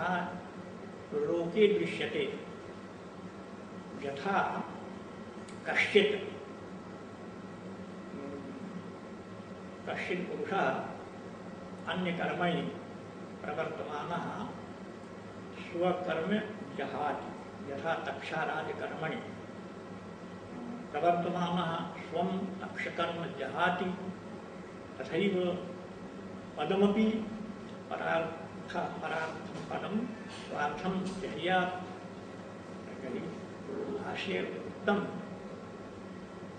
कहा लोके दृश्यते। यथा कश्चित। कश्चित् पुरुषः अन्यकर्मणि प्रवर्तमानः स्वकर्म जहाति, यथा तक्षाराजकर्मणि प्रवर्तमानः स्वं तक्षकर्म जहाति, तथैव पदमपि परार्थ परार्थं पदं स्वार्थं तर्हि भाष्ये उक्तं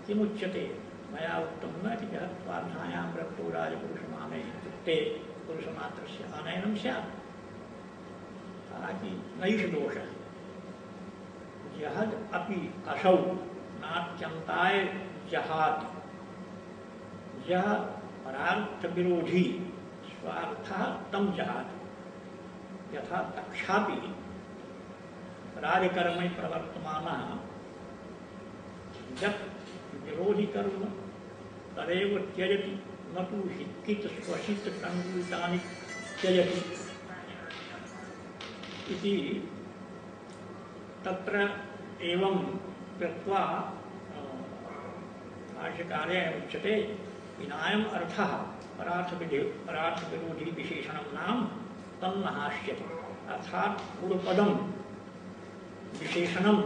किमुच्यते? मया उक्तं न इति यः स्वार्थायां रक्तो राजपुरुषमानय इत्युक्ते पुरुषमात्रस्य आनयनं स्यात्। हालाँकि नैष दोषः। यह अपि असौ नात्यंताय जहाति। यह परार्थ विरोधी स्वार्थ तम जहाति। यथा तक्षापि राजकर्म प्रवर्तमान। जब विरोधी कर्म तदेव त्यजति, न तो हित स्वशित संगीतानि त्यजति। इति तत्र एवं कृत्वा भाष्यकारे उच्यते, विनायम अर्थः, परार्थविधि परार्थविरोधी विशेषणं नाम। तन्न हास्यते अर्थात पूर्वपदम विशेषणम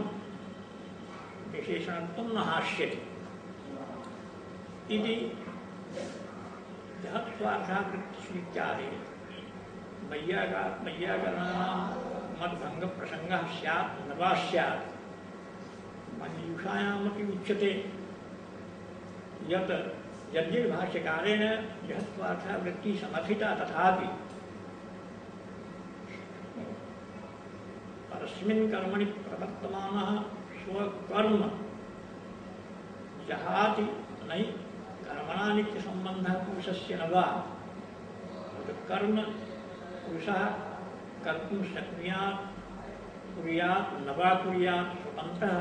विशेषणत्वं न हास्यते इति स्वार्थाकृत्स्वीकारे मय्यागा स्यात्, न उच्यते। यत् यद्यभाष्यकारेण समर्थिता परस्मिन् कर्मणि प्रवर्तमानः स्वकर्म। जहाति नै कर्मणा नित्यसम्बन्धः पुरुषस्य न वा। कर्म पुरुषः कर्तुं शक्नुयात्, कुर्यात्, न वा कुर्यात् स्वतन्त्रः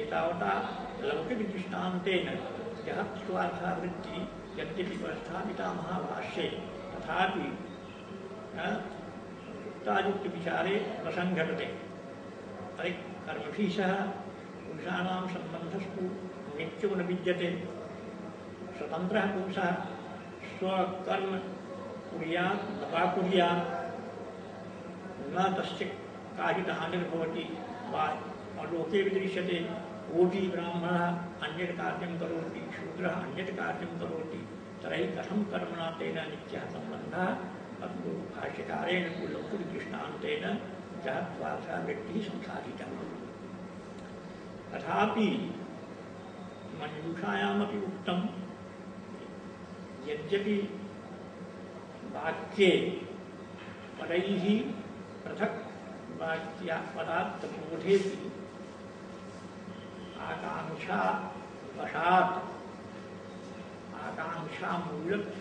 एतावता लौकिकदृष्टान्तेन यः स्वार्थावृत्ति यद्यपि प्रस्थापिता महाभाष्ये तथापि युक्तायुक्तविचारे प्रसङ्घटते तर्हि कर्मभिः सह पुरुषाणां सम्बन्धस्तु नित्यो न विद्यते स्वतन्त्रः पुरुषः स्वकर्म कुर्यात् न वा कुर्यात्। न तस्य काचित् हानिर्भवति वा लोके विदृश्यते। कोऽपि ब्राह्मणः अन्यत् कार्यं करोति, शूद्रः अन्यत् कार्यं करोति तर्हि कथं कर्मणा तेन नित्यः सम्बन्धः? अस्तु भाष्यकारेण कुलौकिकदृष्टान्तेन जहत्वार्थः व्यक्तिः संसाधितः तथापि मञ्जूषायामपि उक्तं, यद्यपि वाक्ये पदैः पृथक् वाक्या पदार्थबोधेपि आकांक्षा वशात आकांक्षा मूलक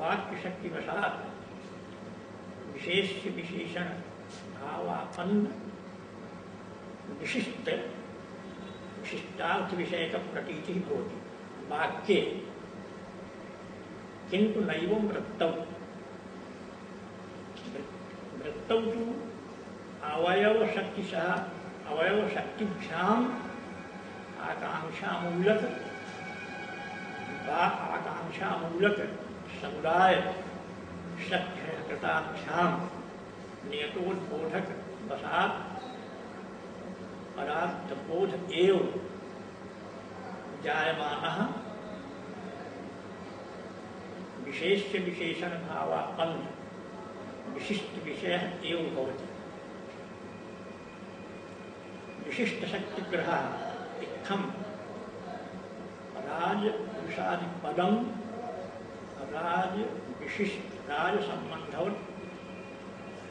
वाक्य शक्ति वशात विशेष विशेषण भावापन्न, विशिष्ट विशिष्टार्थ विषय का प्रतीति होती वाक्ये किंतु नैव वृत्तौ। वृत्तौ तो अवयव शक्ति सह अवयव शक्तिभ्याम आकांक्षा मूलक आकांक्षा मूलक समुदाय। सत्य कृताभ्याम नियतोद्बोधक वसात। पदार्थ बोध एव। जायमान। विशेष विशेषण भावापन्न विशिष्ट विषय एवं विशिष्ट शक्ति ग्रह इत्थम। राज पदम राज विशिष्ट राज संबंध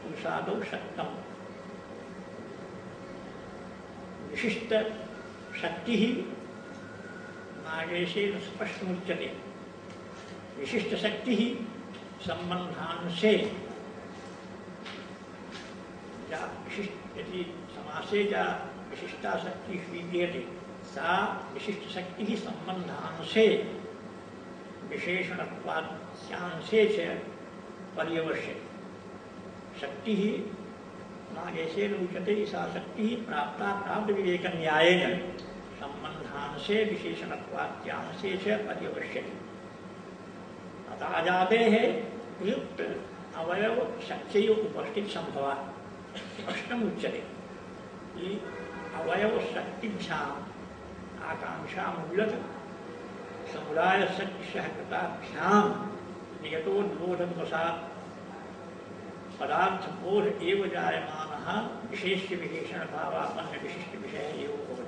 पुरुषादौ शक्तम। विशिष्ट शक्ति ही नागेशे स्पष्ट मुच्यते विशिष्ट शक्ति ही संबंधान से या विशिष्ट यदि समासे या विशिष्टा शक्ति स्वीक्रियते सा विशिष्ट शक्ति ही संबंधान से विशेषणत्वांशे च पर्यवश्य। शक्ति नागेशेन उच्यते सा शक्ति प्राप्ता प्राप्त विवेक न्यायेन संबंधान से विशेषणत्वात्यान से पर्यवश्यति अतः जाते है अवयव शक्ति उपस्थित संभवा। प्रश्न उच्यते। अवयव शक्तिभ्याम आकांक्षा मूलक समुदाय शक्ति सहकृताभ्याम नियतोद्बोधवशात् पदार्थ बोध एव जायमान। विशेष विशेषण भावापन्न विशिष्ट विषय एवं